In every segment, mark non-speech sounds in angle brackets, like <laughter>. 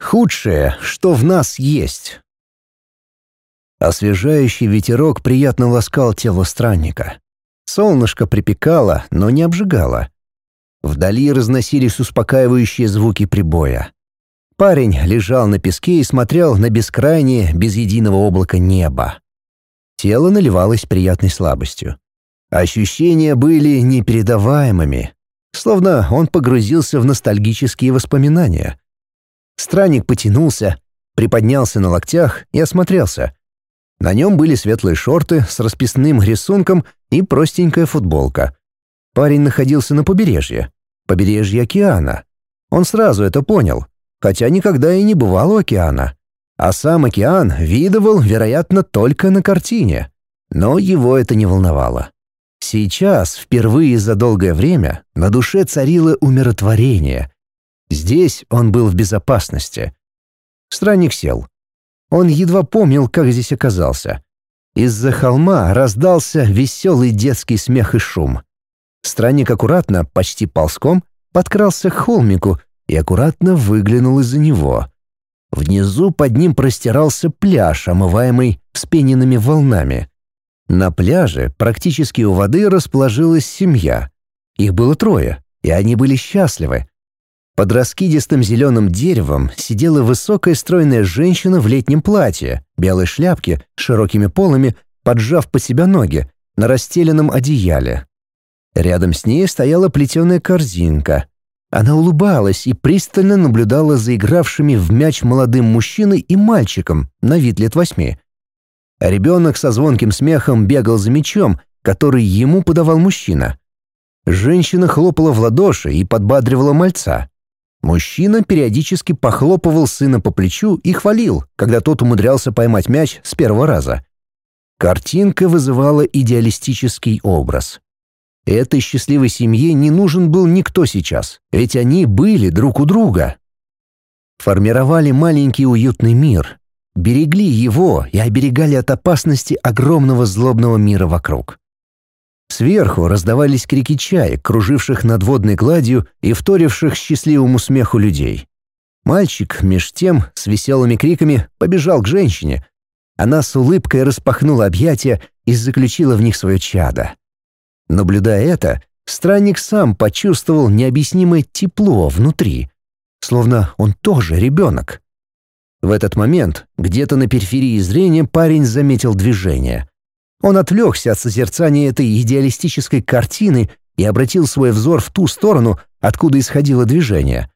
Худшее, что в нас есть. Освежающий ветерок приятно ласкал тело странника. Солнышко припекало, но не обжигало. Вдали разносились успокаивающие звуки прибоя. Парень лежал на песке и смотрел на бескрайнее, без единого облака небо. Тело наливалось приятной слабостью. Ощущения были непередаваемыми, словно он погрузился в ностальгические воспоминания. Странник потянулся, приподнялся на локтях и осмотрелся. На нем были светлые шорты с расписным рисунком и простенькая футболка. Парень находился на побережье, побережье океана. Он сразу это понял, хотя никогда и не бывал у океана. А сам океан видывал, вероятно, только на картине. Но его это не волновало. Сейчас, впервые за долгое время, на душе царило умиротворение. Здесь он был в безопасности. Странник сел. Он едва помнил, как здесь оказался. Из-за холма раздался веселый детский смех и шум. Странник аккуратно, почти ползком, подкрался к холмику и аккуратно выглянул из-за него. Внизу под ним простирался пляж, омываемый вспененными волнами. На пляже, практически у воды, расположилась семья. Их было трое, и они были счастливы. Под раскидистым зеленым деревом сидела высокая стройная женщина в летнем платье, белой шляпке, широкими полами, поджав под себя ноги, на расстеленном одеяле. Рядом с ней стояла плетеная корзинка. Она улыбалась и пристально наблюдала за игравшими в мяч молодым мужчиной и мальчиком на вид лет восьми. Ребенок со звонким смехом бегал за мячом, который ему подавал мужчина. Женщина хлопала в ладоши и подбадривала мальца. Мужчина периодически похлопывал сына по плечу и хвалил, когда тот умудрялся поймать мяч с первого раза. Картинка вызывала идеалистический образ. Этой счастливой семье не нужен был никто сейчас, ведь они были друг у друга. Формировали маленький уютный мир, берегли его и оберегали от опасности огромного злобного мира вокруг. Сверху раздавались крики чаек, круживших над водной гладью и вторивших счастливому смеху людей. Мальчик, меж тем, с веселыми криками, побежал к женщине. Она с улыбкой распахнула объятия и заключила в них свое чадо. Наблюдая это, странник сам почувствовал необъяснимое тепло внутри, словно он тоже ребенок. В этот момент, где-то на периферии зрения, парень заметил движение. Он отвлекся от созерцания этой идеалистической картины и обратил свой взор в ту сторону, откуда исходило движение.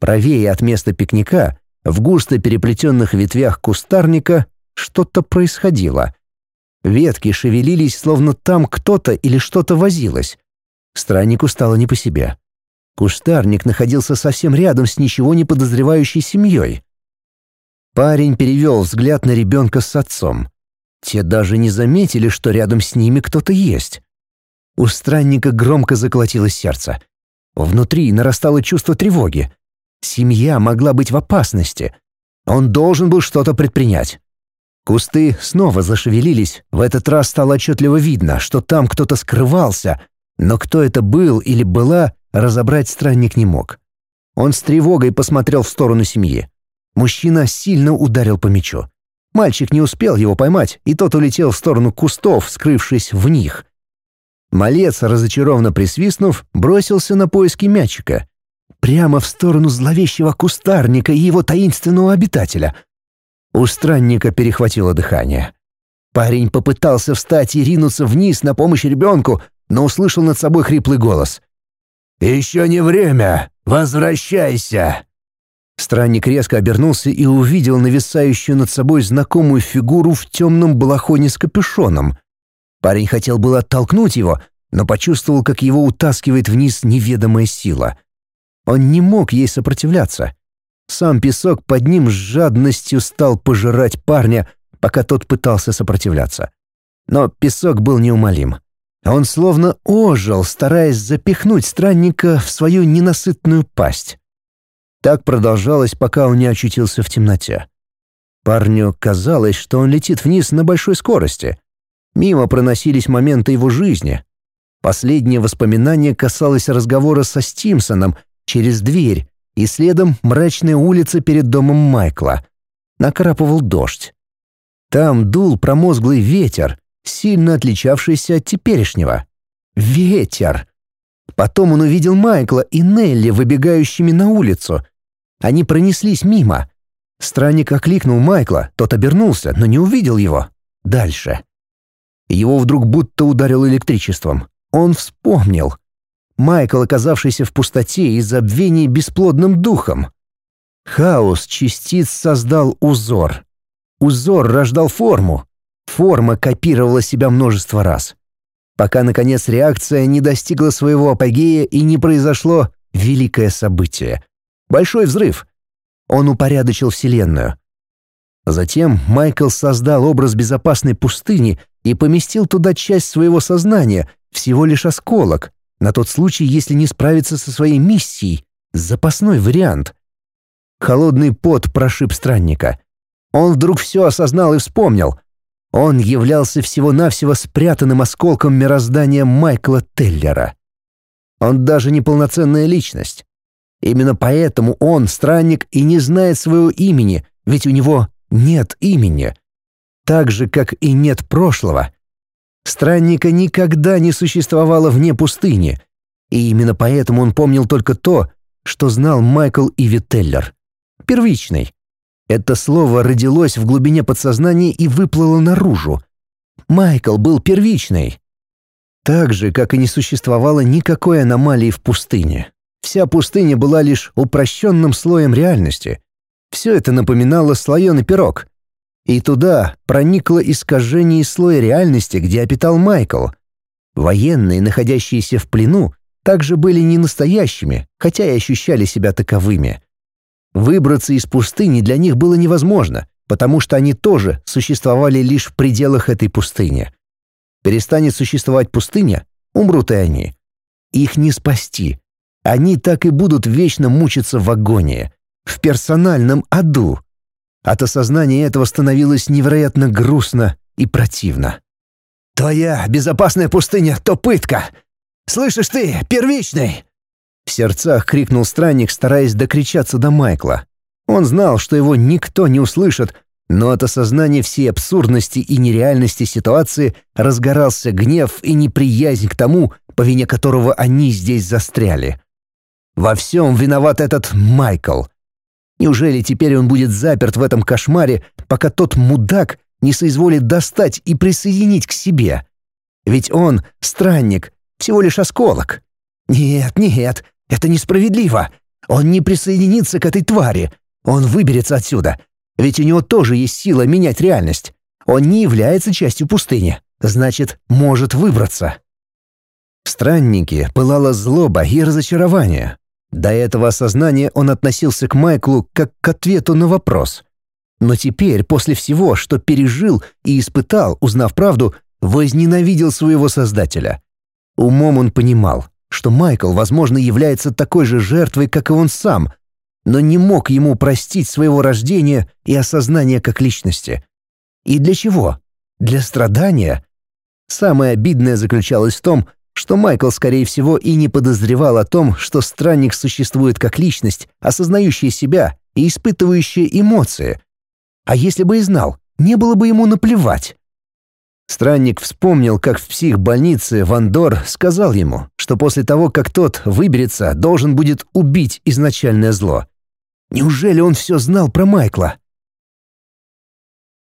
Правее от места пикника, в густо переплетенных ветвях кустарника, что-то происходило. Ветки шевелились, словно там кто-то или что-то возилось. Страннику стало не по себе. Кустарник находился совсем рядом с ничего не подозревающей семьей. Парень перевел взгляд на ребенка с отцом. Те даже не заметили, что рядом с ними кто-то есть. У странника громко заколотилось сердце. Внутри нарастало чувство тревоги. Семья могла быть в опасности. Он должен был что-то предпринять. Кусты снова зашевелились. В этот раз стало отчетливо видно, что там кто-то скрывался, но кто это был или была, разобрать странник не мог. Он с тревогой посмотрел в сторону семьи. Мужчина сильно ударил по мячу. Мальчик не успел его поймать, и тот улетел в сторону кустов, скрывшись в них. Малец, разочарованно присвистнув, бросился на поиски мячика. Прямо в сторону зловещего кустарника и его таинственного обитателя. У странника перехватило дыхание. Парень попытался встать и ринуться вниз на помощь ребенку, но услышал над собой хриплый голос. «Еще не время! Возвращайся!» Странник резко обернулся и увидел нависающую над собой знакомую фигуру в темном балахоне с капюшоном. Парень хотел было оттолкнуть его, но почувствовал, как его утаскивает вниз неведомая сила. Он не мог ей сопротивляться. Сам песок под ним с жадностью стал пожирать парня, пока тот пытался сопротивляться. Но песок был неумолим. Он словно ожил, стараясь запихнуть странника в свою ненасытную пасть. Так продолжалось, пока он не очутился в темноте. Парню казалось, что он летит вниз на большой скорости. Мимо проносились моменты его жизни. Последнее воспоминание касалось разговора со Стимсоном через дверь, и следом мрачная улица перед домом Майкла. Накрапывал дождь. Там дул промозглый ветер, сильно отличавшийся от теперешнего. Ветер! Потом он увидел Майкла и Нелли, выбегающими на улицу. Они пронеслись мимо. Странник окликнул Майкла, тот обернулся, но не увидел его. Дальше. Его вдруг будто ударил электричеством. Он вспомнил. Майкл, оказавшийся в пустоте и забвении бесплодным духом. Хаос частиц создал узор. Узор рождал форму. Форма копировала себя множество раз. Пока, наконец, реакция не достигла своего апогея и не произошло великое событие. Большой взрыв. Он упорядочил Вселенную. Затем Майкл создал образ безопасной пустыни и поместил туда часть своего сознания, всего лишь осколок, на тот случай, если не справится со своей миссией, запасной вариант. Холодный пот прошиб странника. Он вдруг все осознал и вспомнил. Он являлся всего-навсего спрятанным осколком мироздания Майкла Теллера. Он даже не полноценная личность. Именно поэтому он странник и не знает своего имени, ведь у него нет имени. Так же, как и нет прошлого. Странника никогда не существовало вне пустыни, и именно поэтому он помнил только то, что знал Майкл Ивителлер. Первичный. Это слово родилось в глубине подсознания и выплыло наружу. Майкл был первичный. Так же, как и не существовало никакой аномалии в пустыне. Вся пустыня была лишь упрощенным слоем реальности. Все это напоминало слоеный пирог. И туда проникло искажение слоя реальности, где обитал Майкл. Военные, находящиеся в плену, также были не настоящими, хотя и ощущали себя таковыми. Выбраться из пустыни для них было невозможно, потому что они тоже существовали лишь в пределах этой пустыни. Перестанет существовать пустыня, умрут и они. Их не спасти. Они так и будут вечно мучиться в агонии, в персональном аду. От осознания этого становилось невероятно грустно и противно. «Твоя безопасная пустыня — то пытка! Слышишь ты, первичный!» В сердцах крикнул странник, стараясь докричаться до Майкла. Он знал, что его никто не услышит, но от осознания всей абсурдности и нереальности ситуации разгорался гнев и неприязнь к тому, по вине которого они здесь застряли. Во всем виноват этот Майкл. Неужели теперь он будет заперт в этом кошмаре, пока тот мудак не соизволит достать и присоединить к себе? Ведь он — странник, всего лишь осколок. Нет, нет, это несправедливо. Он не присоединится к этой твари. Он выберется отсюда. Ведь у него тоже есть сила менять реальность. Он не является частью пустыни. Значит, может выбраться. В страннике пылала злоба и разочарование. До этого осознания он относился к Майклу как к ответу на вопрос. Но теперь, после всего, что пережил и испытал, узнав правду, возненавидел своего создателя. Умом он понимал, что Майкл, возможно, является такой же жертвой, как и он сам, но не мог ему простить своего рождения и осознания как личности. И для чего? Для страдания? Самое обидное заключалось в том, что Майкл, скорее всего, и не подозревал о том, что странник существует как личность, осознающая себя и испытывающая эмоции. А если бы и знал, не было бы ему наплевать. Странник вспомнил, как в психбольнице Вандор сказал ему, что после того, как тот выберется, должен будет убить изначальное зло. Неужели он все знал про Майкла?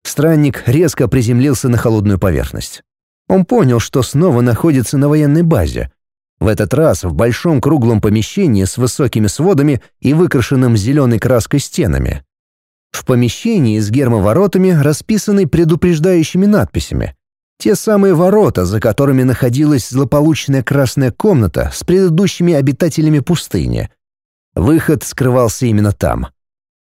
Странник резко приземлился на холодную поверхность. Он понял, что снова находится на военной базе. В этот раз в большом круглом помещении с высокими сводами и выкрашенным зеленой краской стенами. В помещении с гермоворотами, расписанной предупреждающими надписями. Те самые ворота, за которыми находилась злополучная красная комната с предыдущими обитателями пустыни. Выход скрывался именно там.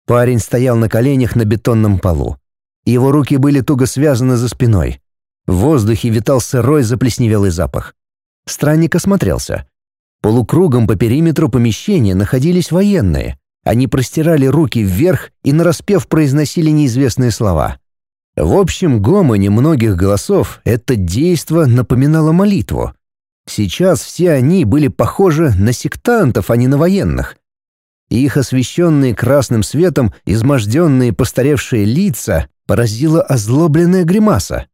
Парень стоял на коленях на бетонном полу. Его руки были туго связаны за спиной. В воздухе витал сырой заплесневелый запах. Странник осмотрелся. Полукругом по периметру помещения находились военные. Они простирали руки вверх и нараспев произносили неизвестные слова. В общем гомоне многих голосов это действо напоминало молитву. Сейчас все они были похожи на сектантов, а не на военных. их освещенные красным светом изможденные постаревшие лица поразила озлобленная гримаса.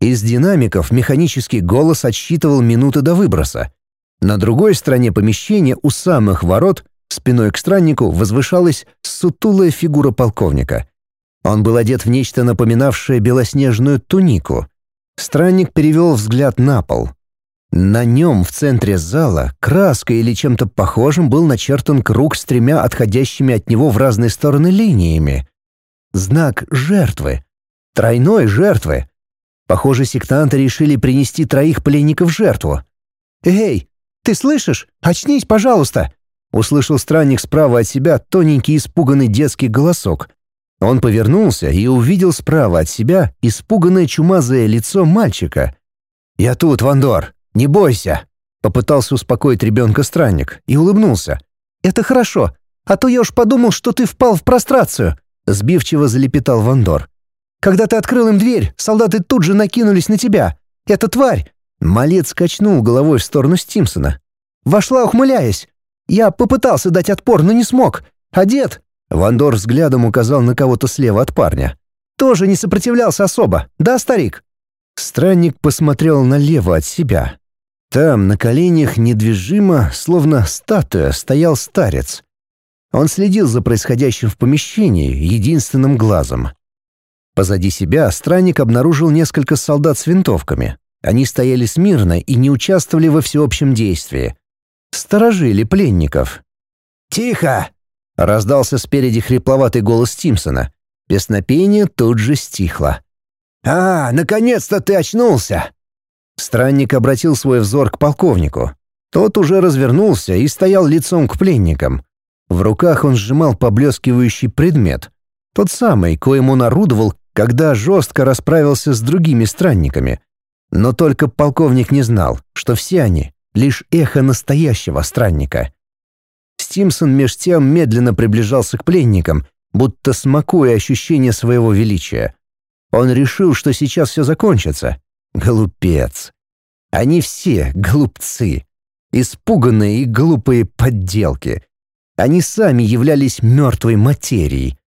Из динамиков механический голос отсчитывал минуты до выброса. На другой стороне помещения у самых ворот спиной к страннику возвышалась сутулая фигура полковника. Он был одет в нечто напоминавшее белоснежную тунику. Странник перевел взгляд на пол. На нем в центре зала краской или чем-то похожим был начертан круг с тремя отходящими от него в разные стороны линиями. Знак жертвы. Тройной жертвы. Похоже, сектанты решили принести троих пленников в жертву. «Эй, ты слышишь? Очнись, пожалуйста!» Услышал странник справа от себя тоненький испуганный детский голосок. Он повернулся и увидел справа от себя испуганное чумазое лицо мальчика. «Я тут, Вандор, не бойся!» Попытался успокоить ребенка странник и улыбнулся. «Это хорошо, а то я уж подумал, что ты впал в прострацию», сбивчиво залепетал Вандор. «Когда ты открыл им дверь, солдаты тут же накинулись на тебя. Эта тварь!» Малец качнул головой в сторону Стимсона. «Вошла, ухмыляясь. Я попытался дать отпор, но не смог. А дед...» Вандор взглядом указал на кого-то слева от парня. «Тоже не сопротивлялся особо, да, старик?» Странник посмотрел налево от себя. Там, на коленях, недвижимо, словно статуя, стоял старец. Он следил за происходящим в помещении единственным глазом. Позади себя странник обнаружил несколько солдат с винтовками. Они стояли смирно и не участвовали во всеобщем действии. Сторожили пленников. «Тихо!» — раздался спереди хрипловатый голос Тимсона. Песнопение тут же стихло. «А, наконец-то ты очнулся!» Странник обратил свой взор к полковнику. Тот уже развернулся и стоял лицом к пленникам. В руках он сжимал поблескивающий предмет. Тот самый, коим он орудовал, когда жестко расправился с другими странниками. Но только полковник не знал, что все они — лишь эхо настоящего странника. Стимсон меж тем медленно приближался к пленникам, будто смакуя ощущение своего величия. Он решил, что сейчас все закончится. Глупец. Они все глупцы. Испуганные и глупые подделки. Они сами являлись мертвой материей.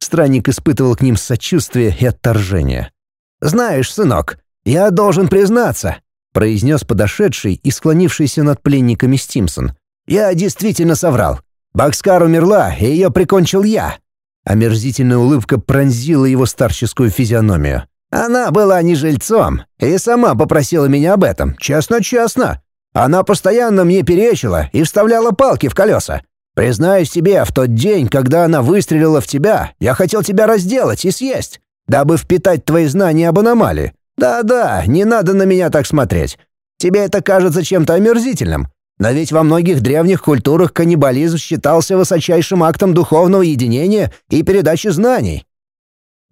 Странник испытывал к ним сочувствие и отторжение. «Знаешь, сынок, я должен признаться», — произнес подошедший и склонившийся над пленниками Стимсон. «Я действительно соврал. Бакскар умерла, и ее прикончил я». Омерзительная улыбка пронзила его старческую физиономию. «Она была не жильцом и сама попросила меня об этом, честно-честно. Она постоянно мне перечила и вставляла палки в колеса. Признаюсь тебе, в тот день, когда она выстрелила в тебя, я хотел тебя разделать и съесть, дабы впитать твои знания об аномалии. Да-да, не надо на меня так смотреть. Тебе это кажется чем-то омерзительным. Но ведь во многих древних культурах каннибализм считался высочайшим актом духовного единения и передачи знаний.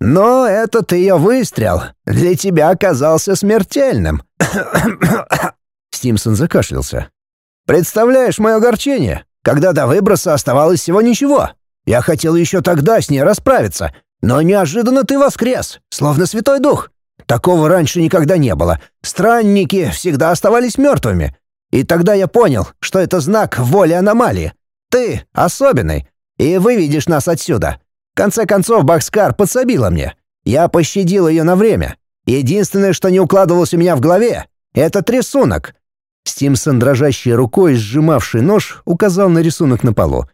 Но этот ее выстрел для тебя оказался смертельным. <coughs> Стимсон закашлялся. Представляешь мое огорчение? Когда до выброса оставалось всего ничего. Я хотел еще тогда с ней расправиться, но неожиданно ты воскрес, словно святой дух. Такого раньше никогда не было. Странники всегда оставались мертвыми. И тогда я понял, что это знак воли аномалии. Ты особенный, и выведешь нас отсюда. В конце концов, Бакскар подсобила мне. Я пощадил ее на время. Единственное, что не укладывалось у меня в голове, — это рисунок. Стимсон, дрожащей рукой, сжимавший нож, указал на рисунок на полу.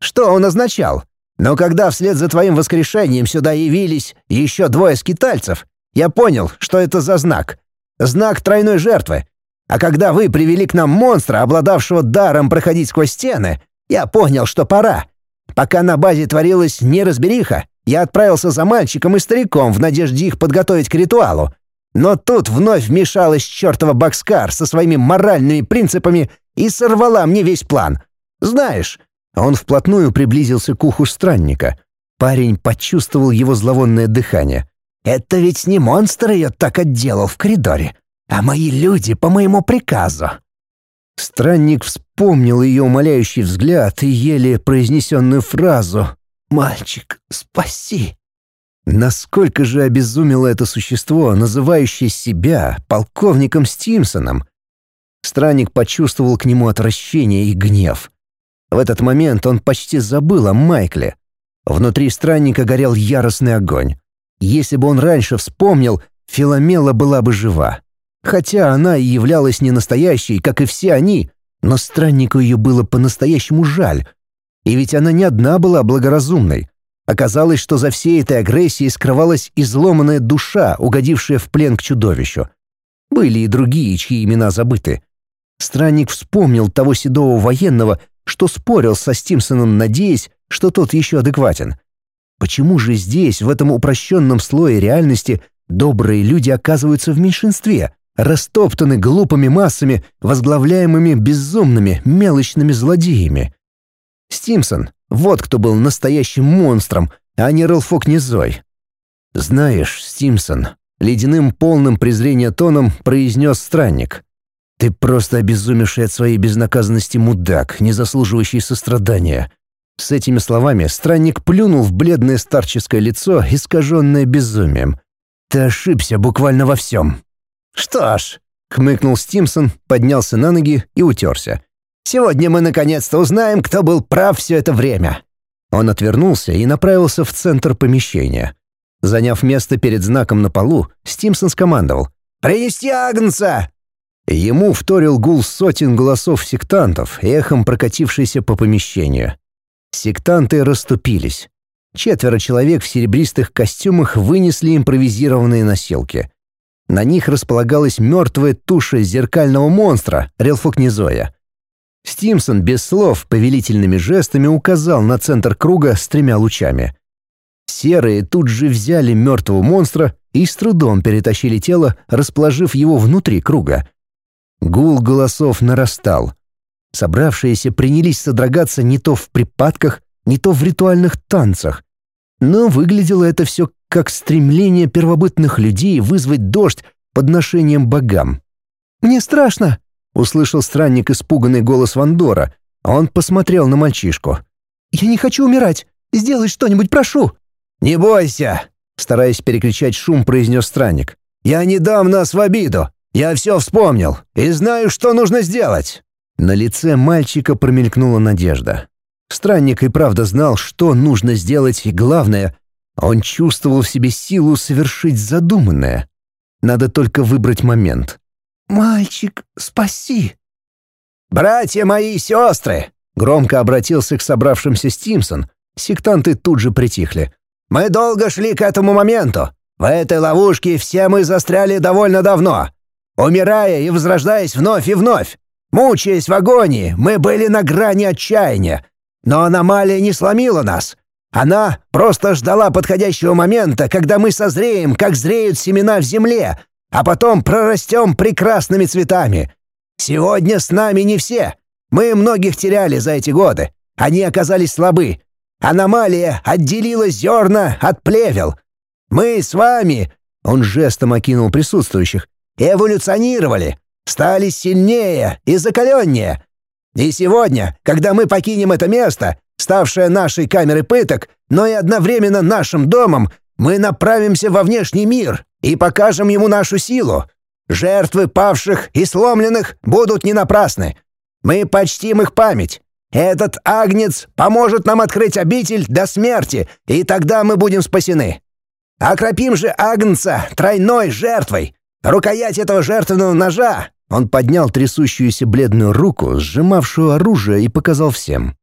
«Что он означал? Но когда вслед за твоим воскрешением сюда явились еще двое скитальцев, я понял, что это за знак. Знак тройной жертвы. А когда вы привели к нам монстра, обладавшего даром проходить сквозь стены, я понял, что пора. Пока на базе творилась неразбериха, я отправился за мальчиком и стариком в надежде их подготовить к ритуалу. Но тут вновь вмешалась чертова Бакскар со своими моральными принципами и сорвала мне весь план. Знаешь, он вплотную приблизился к уху странника. Парень почувствовал его зловонное дыхание. «Это ведь не монстр ее так отделал в коридоре, а мои люди по моему приказу». Странник вспомнил ее умоляющий взгляд и еле произнесенную фразу «Мальчик, спаси!» Насколько же обезумело это существо, называющее себя полковником Стимсоном? Странник почувствовал к нему отвращение и гнев. В этот момент он почти забыл о Майкле. Внутри странника горел яростный огонь. Если бы он раньше вспомнил, Филомела была бы жива. Хотя она и являлась не настоящей, как и все они, но страннику ее было по-настоящему жаль. И ведь она не одна была благоразумной. Оказалось, что за всей этой агрессией скрывалась изломанная душа, угодившая в плен к чудовищу. Были и другие, чьи имена забыты. Странник вспомнил того седого военного, что спорил со Стимсоном, надеясь, что тот еще адекватен. Почему же здесь, в этом упрощенном слое реальности, добрые люди оказываются в меньшинстве, растоптаны глупыми массами, возглавляемыми безумными, мелочными злодеями? Стимсон, вот кто был настоящим монстром, а не Рэлфок Низой. «Знаешь, Стимсон», — ледяным полным презрения тоном произнес странник, «ты просто обезумевший от своей безнаказанности мудак, не заслуживающий сострадания». С этими словами странник плюнул в бледное старческое лицо, искаженное безумием. «Ты ошибся буквально во всем». «Что ж», — хмыкнул Стимсон, поднялся на ноги и утерся. Сегодня мы наконец-то узнаем, кто был прав все это время». Он отвернулся и направился в центр помещения. Заняв место перед знаком на полу, Стимсон скомандовал «Принести Агнца!» Ему вторил гул сотен голосов сектантов, эхом прокатившийся по помещению. Сектанты расступились. Четверо человек в серебристых костюмах вынесли импровизированные носилки. На них располагалась мертвая туша зеркального монстра, Релфокнизоя. Стимсон без слов повелительными жестами указал на центр круга с тремя лучами. Серые тут же взяли мертвого монстра и с трудом перетащили тело, расположив его внутри круга. Гул голосов нарастал. Собравшиеся принялись содрогаться не то в припадках, не то в ритуальных танцах. Но выглядело это все как стремление первобытных людей вызвать дождь подношением богам. «Мне страшно!» Услышал странник испуганный голос Вандора. Он посмотрел на мальчишку. «Я не хочу умирать. Сделай что-нибудь, прошу!» «Не бойся!» Стараясь перекричать шум, произнес странник. «Я не дам нас в обиду. Я все вспомнил и знаю, что нужно сделать». На лице мальчика промелькнула надежда. Странник и правда знал, что нужно сделать, и главное, он чувствовал в себе силу совершить задуманное. Надо только выбрать момент. «Мальчик, спаси!» «Братья мои и сестры!» — громко обратился к собравшимся Стимсон. Сектанты тут же притихли. «Мы долго шли к этому моменту. В этой ловушке все мы застряли довольно давно. Умирая и возрождаясь вновь и вновь. Мучаясь в агонии, мы были на грани отчаяния. Но аномалия не сломила нас. Она просто ждала подходящего момента, когда мы созреем, как зреют семена в земле, а потом прорастем прекрасными цветами. Сегодня с нами не все. Мы многих теряли за эти годы. Они оказались слабы. Аномалия отделила зерна от плевел. Мы с вами, он жестом окинул присутствующих, эволюционировали, стали сильнее и закаленнее. И сегодня, когда мы покинем это место, ставшее нашей камерой пыток, но и одновременно нашим домом, мы направимся во внешний мир и покажем ему нашу силу. Жертвы павших и сломленных будут не напрасны. Мы почтим их память. Этот агнец поможет нам открыть обитель до смерти, и тогда мы будем спасены. Окропим же агнца тройной жертвой. Рукоять этого жертвенного ножа он поднял трясущуюся бледную руку, сжимавшую оружие, и показал всем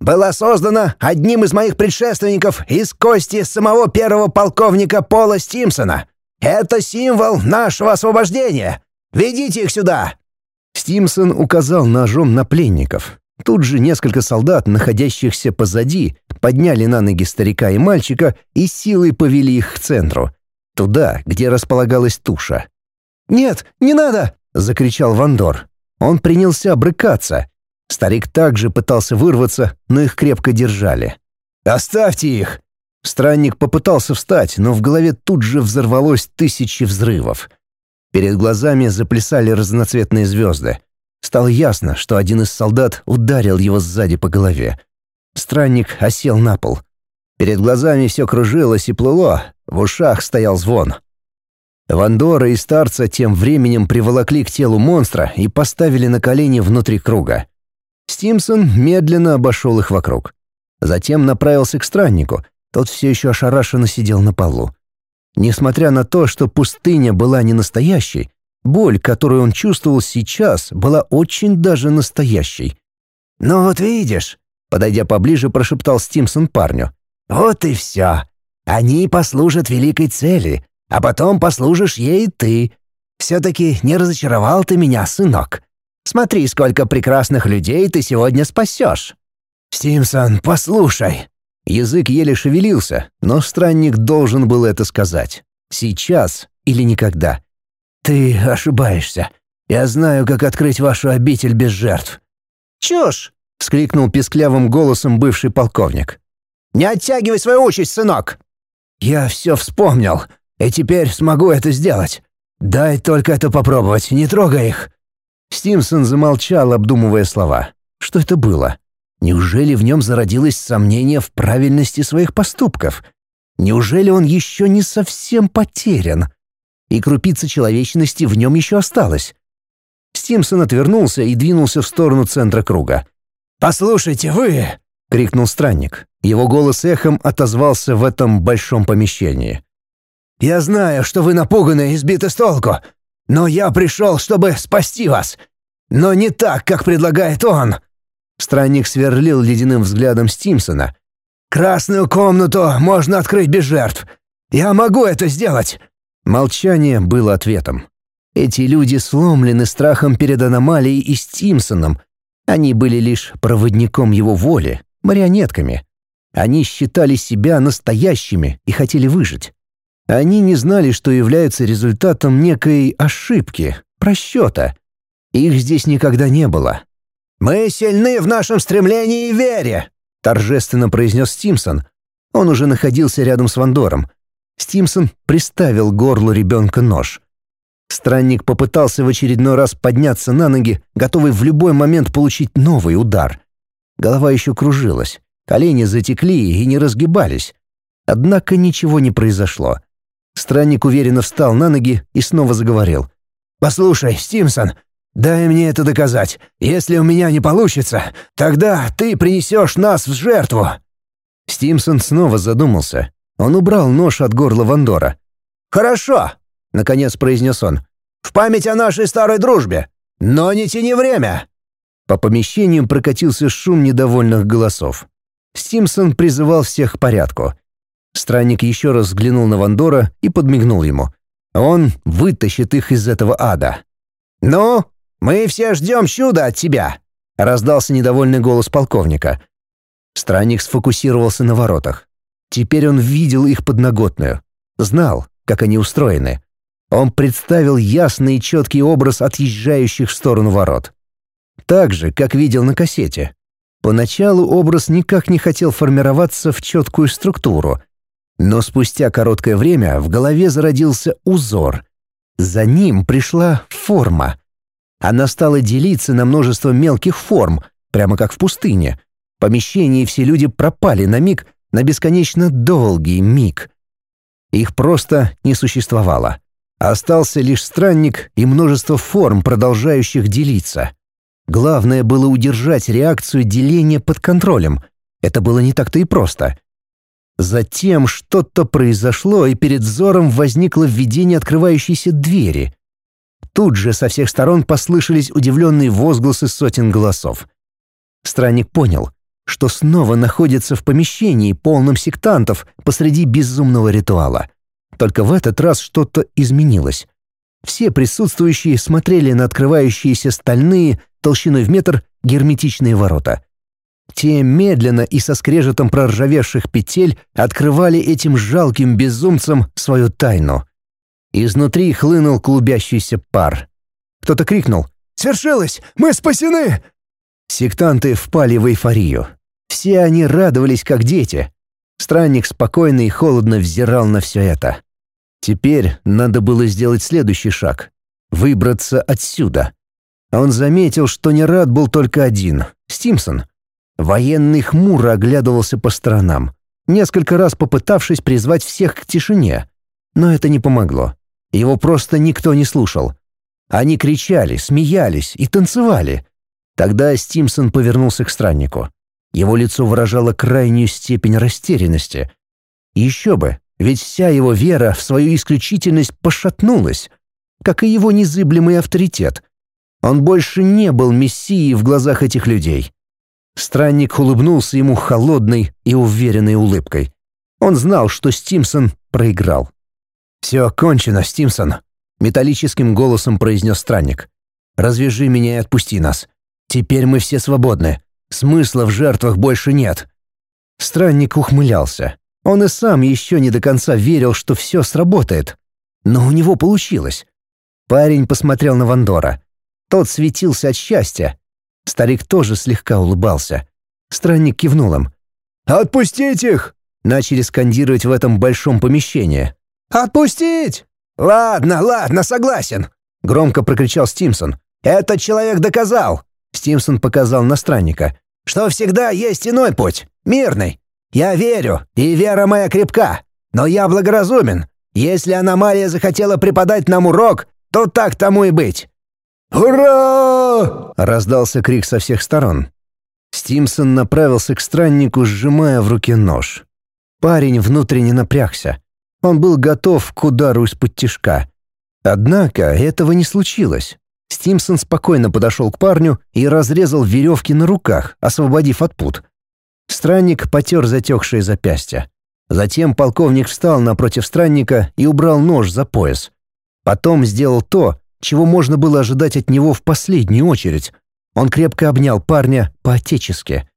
была создана одним из моих предшественников из кости самого первого полковника Пола Стимсона. Это символ нашего освобождения. Ведите их сюда!» Стимсон указал ножом на пленников. Тут же несколько солдат, находящихся позади, подняли на ноги старика и мальчика и силой повели их к центру. Туда, где располагалась туша. «Нет, не надо!» — закричал Вандор. Он принялся брыкаться, Старик также пытался вырваться, но их крепко держали. «Оставьте их!» Странник попытался встать, но в голове тут же взорвалось тысячи взрывов. Перед глазами заплясали разноцветные звезды. Стало ясно, что один из солдат ударил его сзади по голове. Странник осел на пол. Перед глазами все кружилось и плыло, в ушах стоял звон. Вандора и старца тем временем приволокли к телу монстра и поставили на колени внутри круга. Стимсон медленно обошел их вокруг. Затем направился к страннику. Тот все еще ошарашенно сидел на полу. Несмотря на то, что пустыня была не настоящей, боль, которую он чувствовал сейчас, была очень даже настоящей. «Ну вот видишь», — подойдя поближе, прошептал Стимсон парню. «Вот и все. Они послужат великой цели, а потом послужишь ей ты. Все-таки не разочаровал ты меня, сынок. Смотри, сколько прекрасных людей ты сегодня спасешь». «Стимсон, послушай». Язык еле шевелился, но странник должен был это сказать. Сейчас или никогда. «Ты ошибаешься. Я знаю, как открыть вашу обитель без жертв». «Чушь!» — вскликнул песклявым голосом бывший полковник. «Не оттягивай свою участь, сынок!» «Я все вспомнил, и теперь смогу это сделать. Дай только это попробовать, не трогай их». Стимсон замолчал, обдумывая слова. Что это было? Неужели в нем зародилось сомнение в правильности своих поступков? Неужели он еще не совсем потерян? И крупица человечности в нем еще осталась. Стимсон отвернулся и двинулся в сторону центра круга. «Послушайте, вы!» — крикнул странник. Его голос эхом отозвался в этом большом помещении. «Я знаю, что вы напуганы и сбиты с толку, но я пришел, чтобы спасти вас. Но не так, как предлагает он!» Странник сверлил ледяным взглядом Стимсона. «Красную комнату можно открыть без жертв. Я могу это сделать!» Молчание было ответом. Эти люди сломлены страхом перед аномалией и Стимсоном. Они были лишь проводником его воли, марионетками. Они считали себя настоящими и хотели выжить. Они не знали, что являются результатом некой ошибки, просчета. Их здесь никогда не было. «Мы сильны в нашем стремлении и вере», — торжественно произнес Стимсон. Он уже находился рядом с Вандором. Стимсон приставил горлу ребенка нож. Странник попытался в очередной раз подняться на ноги, готовый в любой момент получить новый удар. Голова еще кружилась, колени затекли и не разгибались. Однако ничего не произошло. Странник уверенно встал на ноги и снова заговорил. «Послушай, Стимсон, Дай мне это доказать. Если у меня не получится, тогда ты принесешь нас в жертву». Стимсон снова задумался. Он убрал нож от горла Вандора. «Хорошо», — наконец произнес он. «В память о нашей старой дружбе. Но не тяни время». По помещению прокатился шум недовольных голосов. Стимсон призывал всех к порядку. Странник еще раз взглянул на Вандора и подмигнул ему. Он вытащит их из этого ада. «Ну, «Мы все ждем чуда от тебя!» — раздался недовольный голос полковника. Странник сфокусировался на воротах. Теперь он видел их подноготную. Знал, как они устроены. Он представил ясный и четкий образ отъезжающих в сторону ворот. Так же, как видел на кассете. Поначалу образ никак не хотел формироваться в четкую структуру. Но спустя короткое время в голове зародился узор. За ним пришла форма. Она стала делиться на множество мелких форм, прямо как в пустыне. Помещение и все люди пропали на миг, на бесконечно долгий миг. Их просто не существовало. Остался лишь странник и множество форм, продолжающих делиться. Главное было удержать реакцию деления под контролем. Это было не так-то и просто. Затем что-то произошло, и перед взором возникло видение открывающейся двери. Тут же со всех сторон послышались удивленные возгласы сотен голосов. Странник понял, что снова находится в помещении, полном сектантов, посреди безумного ритуала. Только в этот раз что-то изменилось. Все присутствующие смотрели на открывающиеся стальные, толщиной в метр, герметичные ворота. Те медленно и со скрежетом проржавевших петель открывали этим жалким безумцам свою тайну — Изнутри хлынул клубящийся пар. Кто-то крикнул «Свершилось! Мы спасены!» Сектанты впали в эйфорию. Все они радовались, как дети. Странник спокойно и холодно взирал на все это. Теперь надо было сделать следующий шаг — выбраться отсюда. Он заметил, что не рад был только один — Стимсон. Военный хмуро оглядывался по сторонам, несколько раз попытавшись призвать всех к тишине. Но это не помогло. Его просто никто не слушал. Они кричали, смеялись и танцевали. Тогда Стимсон повернулся к страннику. Его лицо выражало крайнюю степень растерянности. Еще бы, ведь вся его вера в свою исключительность пошатнулась, как и его незыблемый авторитет. Он больше не был мессией в глазах этих людей. Странник улыбнулся ему холодной и уверенной улыбкой. Он знал, что Стимсон проиграл. «Все кончено, Стимсон», — металлическим голосом произнес странник. «Развяжи меня и отпусти нас. Теперь мы все свободны. Смысла в жертвах больше нет». Странник ухмылялся. Он и сам еще не до конца верил, что все сработает. Но у него получилось. Парень посмотрел на Вандора. Тот светился от счастья. Старик тоже слегка улыбался. Странник кивнул им. «Отпустить их!» Начали скандировать в этом большом помещении. «Отпустить!» «Ладно, ладно, согласен!» Громко прокричал Стимсон. «Этот человек доказал!» Стимсон показал на странника. «Что всегда есть иной путь, мирный. Я верю, и вера моя крепка. Но я благоразумен. Если аномалия захотела преподать нам урок, то так тому и быть». «Ура!» — раздался крик со всех сторон. Стимсон направился к страннику, сжимая в руке нож. Парень внутренне напрягся. Он был готов к удару из-под тишка. Однако этого не случилось. Стимсон спокойно подошел к парню и разрезал веревки на руках, освободив от пут. Странник потер затекшие запястья. Затем полковник встал напротив странника и убрал нож за пояс. Потом сделал то, чего можно было ожидать от него в последнюю очередь. Он крепко обнял парня по-отечески.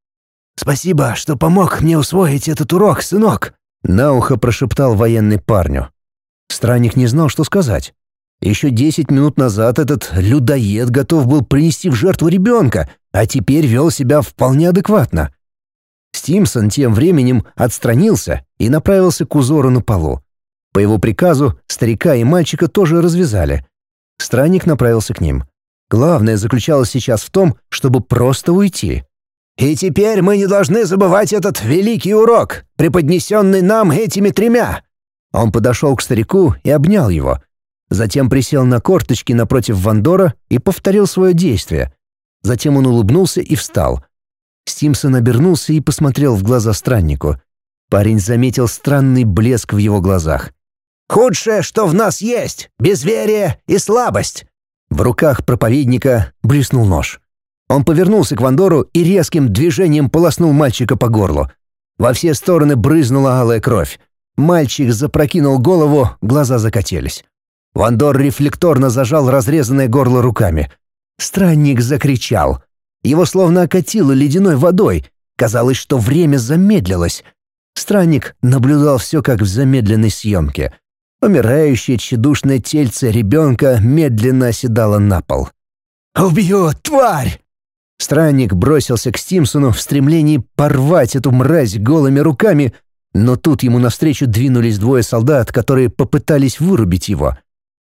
«Спасибо, что помог мне усвоить этот урок, сынок!» На ухо прошептал военный парню. Странник не знал, что сказать. Еще десять минут назад этот людоед готов был принести в жертву ребенка, а теперь вел себя вполне адекватно. Стимсон тем временем отстранился и направился к узору на полу. По его приказу старика и мальчика тоже развязали. Странник направился к ним. Главное заключалось сейчас в том, чтобы просто уйти. И теперь мы не должны забывать этот великий урок, преподнесенный нам этими тремя». Он подошел к старику и обнял его. Затем присел на корточки напротив Вандора и повторил свое действие. Затем он улыбнулся и встал. Стимсон обернулся и посмотрел в глаза страннику. Парень заметил странный блеск в его глазах. «Худшее, что в нас есть — безверие и слабость!» В руках проповедника блеснул нож. Он повернулся к Вандору и резким движением полоснул мальчика по горлу. Во все стороны брызнула алая кровь. Мальчик запрокинул голову, глаза закатились. Вандор рефлекторно зажал разрезанное горло руками. Странник закричал. Его словно окатило ледяной водой. Казалось, что время замедлилось. Странник наблюдал все как в замедленной съемке. Умирающее тщедушное тельце ребенка медленно оседало на пол. «Убью, тварь!» Странник бросился к Стимсону в стремлении порвать эту мразь голыми руками, но тут ему навстречу двинулись двое солдат, которые попытались вырубить его.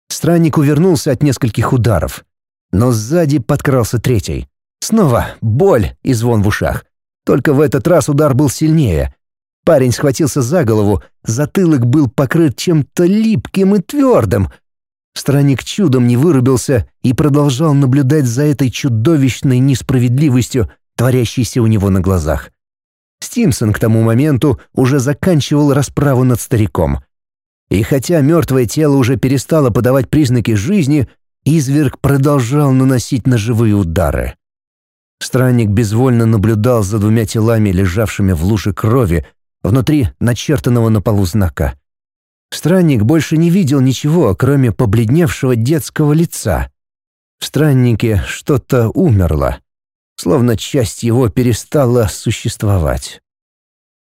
Странник увернулся от нескольких ударов, но сзади подкрался третий. Снова боль и звон в ушах. Только в этот раз удар был сильнее. Парень схватился за голову, затылок был покрыт чем-то липким и твердым — Странник чудом не вырубился и продолжал наблюдать за этой чудовищной несправедливостью, творящейся у него на глазах. Стимсон к тому моменту уже заканчивал расправу над стариком. И хотя мертвое тело уже перестало подавать признаки жизни, изверг продолжал наносить ножевые удары. Странник безвольно наблюдал за двумя телами, лежавшими в луже крови, внутри начертанного на полу знака. Странник больше не видел ничего, кроме побледневшего детского лица. В страннике что-то умерло, словно часть его перестала существовать.